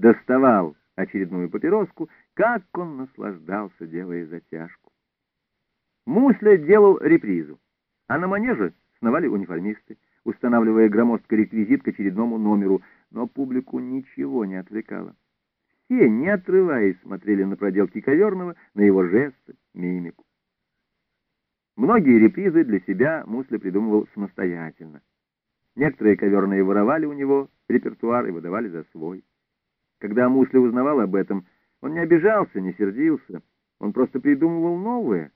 доставал очередную папироску, как он наслаждался, делая затяжку. Мусля делал репризу, а на манеже сновали униформисты, устанавливая громоздкий реквизит к очередному номеру, но публику ничего не отвлекало. Все, не отрываясь, смотрели на проделки Коверного, на его жесты, мимику. Многие репризы для себя Мусля придумывал самостоятельно. Некоторые коверные воровали у него репертуар и выдавали за свой. Когда Мусли узнавал об этом, он не обижался, не сердился. Он просто придумывал новые.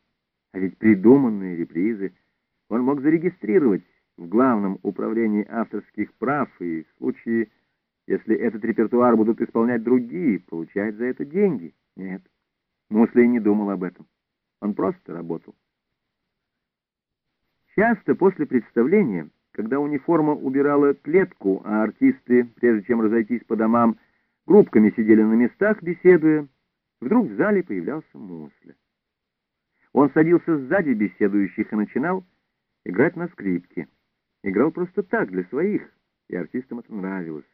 А ведь придуманные репризы он мог зарегистрировать в главном управлении авторских прав и в случае, если этот репертуар будут исполнять другие, получать за это деньги. Нет, Мусли не думал об этом. Он просто работал. Часто после представления, когда униформа убирала клетку, а артисты, прежде чем разойтись по домам, группками сидели на местах, беседуя, вдруг в зале появлялся Мусля. Он садился сзади беседующих и начинал играть на скрипке. Играл просто так, для своих, и артистам это нравилось.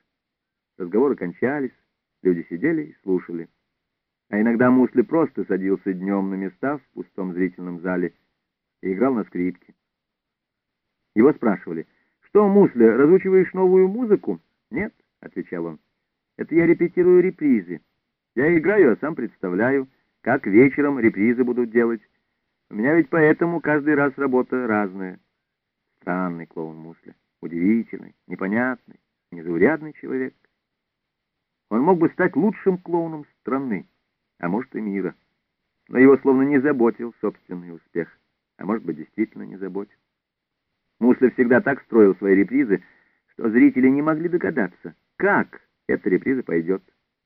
Разговоры кончались, люди сидели и слушали. А иногда Мусли просто садился днем на места в пустом зрительном зале и играл на скрипке. Его спрашивали, «Что, Мусля, разучиваешь новую музыку?» «Нет», — отвечал он, — «это я репетирую репризы. Я играю, а сам представляю, как вечером репризы будут делать. У меня ведь поэтому каждый раз работа разная». Странный клоун Мусля, удивительный, непонятный, незаурядный человек. Он мог бы стать лучшим клоуном страны, а может и мира. Но его словно не заботил собственный успех, а может быть действительно не заботил. Муслер всегда так строил свои репризы, что зрители не могли догадаться, как эта реприза пойдет.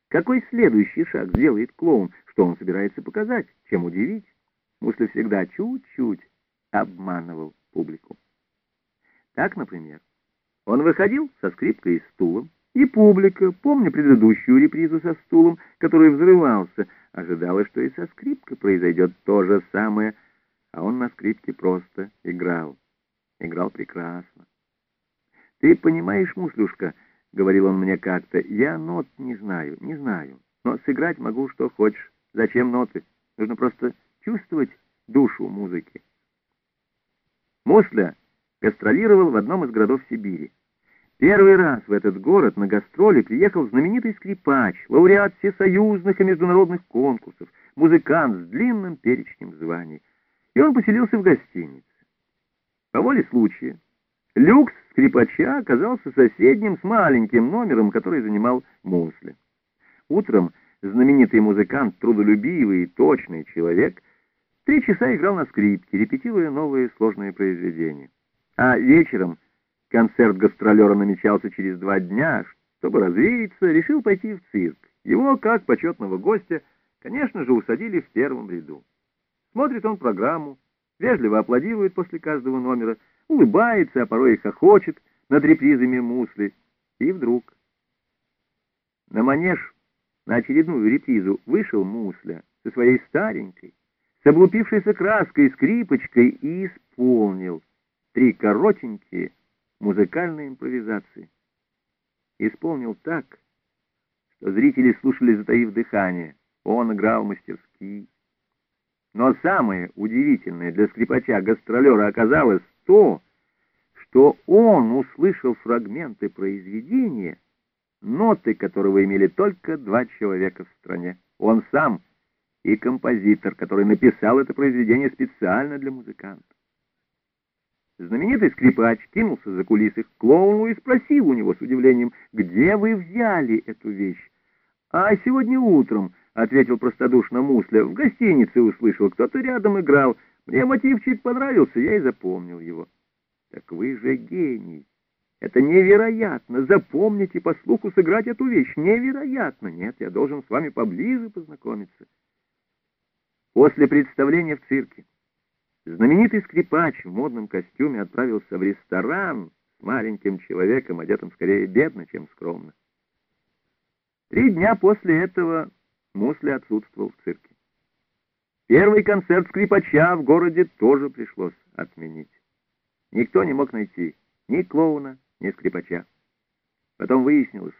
Какой следующий шаг сделает клоун, что он собирается показать, чем удивить. Муслер всегда чуть-чуть обманывал публику. Так, например, он выходил со скрипкой и стулом, и публика, помня предыдущую репризу со стулом, который взрывался, ожидала, что и со скрипкой произойдет то же самое, а он на скрипке просто играл играл прекрасно. «Ты понимаешь, Муслюшка, — говорил он мне как-то, — я нот не знаю, не знаю, но сыграть могу что хочешь. Зачем ноты? Нужно просто чувствовать душу музыки». Мусля гастролировал в одном из городов Сибири. Первый раз в этот город на гастроли приехал знаменитый скрипач, лауреат всесоюзных и международных конкурсов, музыкант с длинным перечнем званий. И он поселился в гостинице. По воле случая, люкс скрипача оказался соседним с маленьким номером, который занимал Мунсли. Утром знаменитый музыкант, трудолюбивый и точный человек, три часа играл на скрипке, репетируя новые сложные произведения. А вечером концерт гастролера намечался через два дня, чтобы развеяться, решил пойти в цирк. Его, как почетного гостя, конечно же, усадили в первом ряду. Смотрит он программу, вежливо аплодирует после каждого номера, улыбается, а порой и хохочет над репризами мусли. И вдруг на манеж, на очередную репризу, вышел мусля со своей старенькой, с облупившейся краской, скрипочкой и исполнил три коротенькие музыкальные импровизации. Исполнил так, что зрители слушали, затаив дыхание. Он играл мастерски. Но самое удивительное для скрипача-гастролера оказалось то, что он услышал фрагменты произведения, ноты которого имели только два человека в стране. Он сам и композитор, который написал это произведение специально для музыканта. Знаменитый скрипач кинулся за кулисы к клоуну и спросил у него с удивлением, где вы взяли эту вещь. А сегодня утром — ответил простодушно Мусля. «В гостинице услышал, кто-то рядом играл. Мне мотивчик понравился, я и запомнил его». «Так вы же гений! Это невероятно! Запомните по слуху сыграть эту вещь! Невероятно! Нет, я должен с вами поближе познакомиться». После представления в цирке знаменитый скрипач в модном костюме отправился в ресторан с маленьким человеком, одетым скорее бедно, чем скромно. Три дня после этого Мусли отсутствовал в цирке. Первый концерт скрипача в городе тоже пришлось отменить. Никто не мог найти ни клоуна, ни скрипача. Потом выяснилось,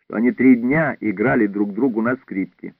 что они три дня играли друг другу на скрипке.